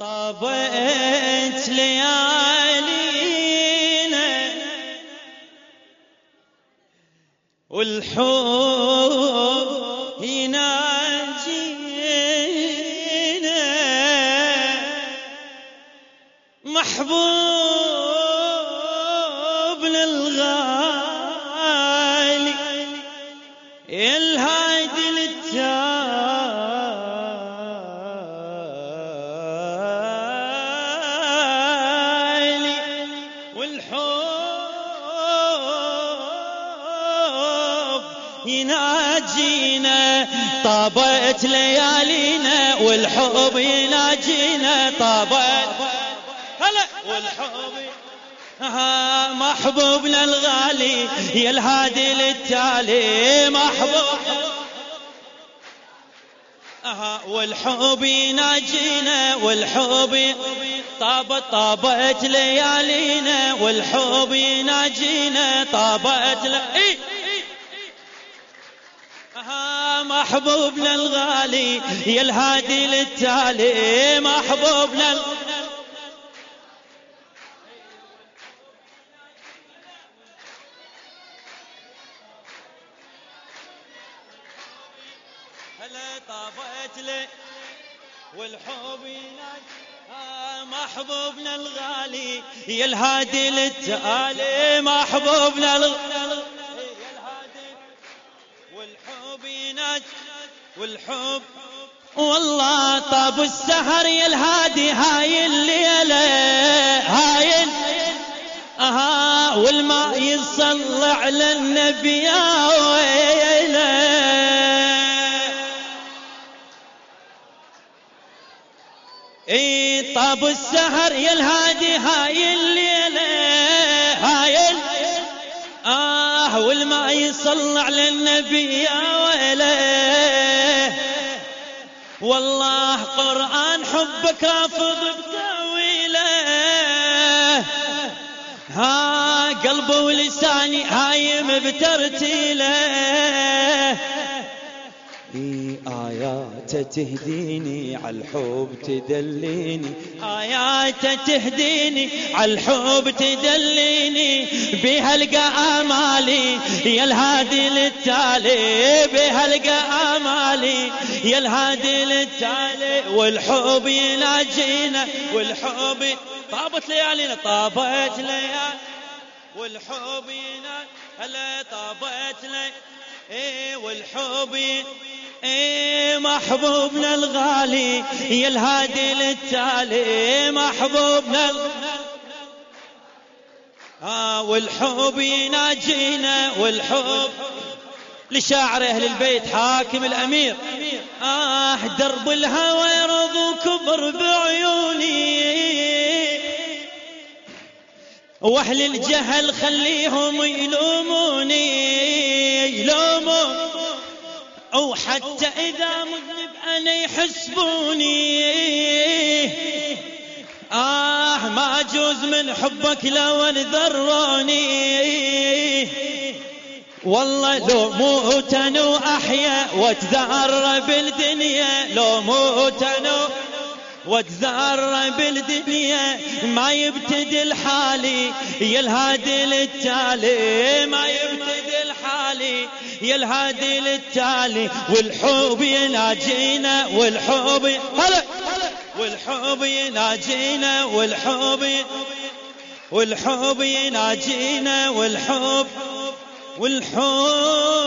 طابت ليالينا والحب يناجينا. محبوبنا الغالي الهادي طابت ليالينا والحب يناجينا طابت. هلا. والحب ها محبوبنا الغالي يا الهادي للتالي محبوب. أها والحب يناجينا والحب طابت طابت ليالينا والحب يناجينا طابت ل... إيه؟ أها محبوبنا الغالي يا الهادي للتالي محبوبنا هلا طابت لي والحب يناجي آه محبوبنا الغالي يا الهادي للتالي محبوبنا الغالي والحب يناجي والحب. والله طاب السهر يا الهادي هاي الليلة هاي أها والماء يصلى على النبي يا ويلة. إي طاب السهر يا الهادي هاي الليلة. يصلى على النبي يا ويله والله قرآن حبك رافض بتأويله. ها قلبي ولساني هايم بترتيله. آيات تهديني على الحب تدليني. آيات تهديني على الحب تدليني. بها آمالي يا الهادي للتالي. بها آمالي يا الهادي للتالي. والحب يناجينا والحب طابت ليالينا طابت ليالي. والحب هلا طابت لي إيه والحب إيه. محبوبنا الغالي يا الهادي للتالي محبوبنا آه والحب يناجينا والحب لشاعر أهل البيت حاكم الأمير. آه درب الهوى يرض وكبر بعيوني. وأهل الجهل خليهم يلوموني. يلومون أو حتى إذا مذنب أنا يحسبوني آه ما أجوز من حبك لو انذروني والله لو موت أنا احيا واتذر بالدنيا لو موت أنا واتذر بالدنيا ما يبتدي الحالي يا الهادي للتالي ما يبتدي يا الهادي للتالي والحب يناجينا والحب هلا والحب يناجينا والحب والحب يناجينا والحب والحب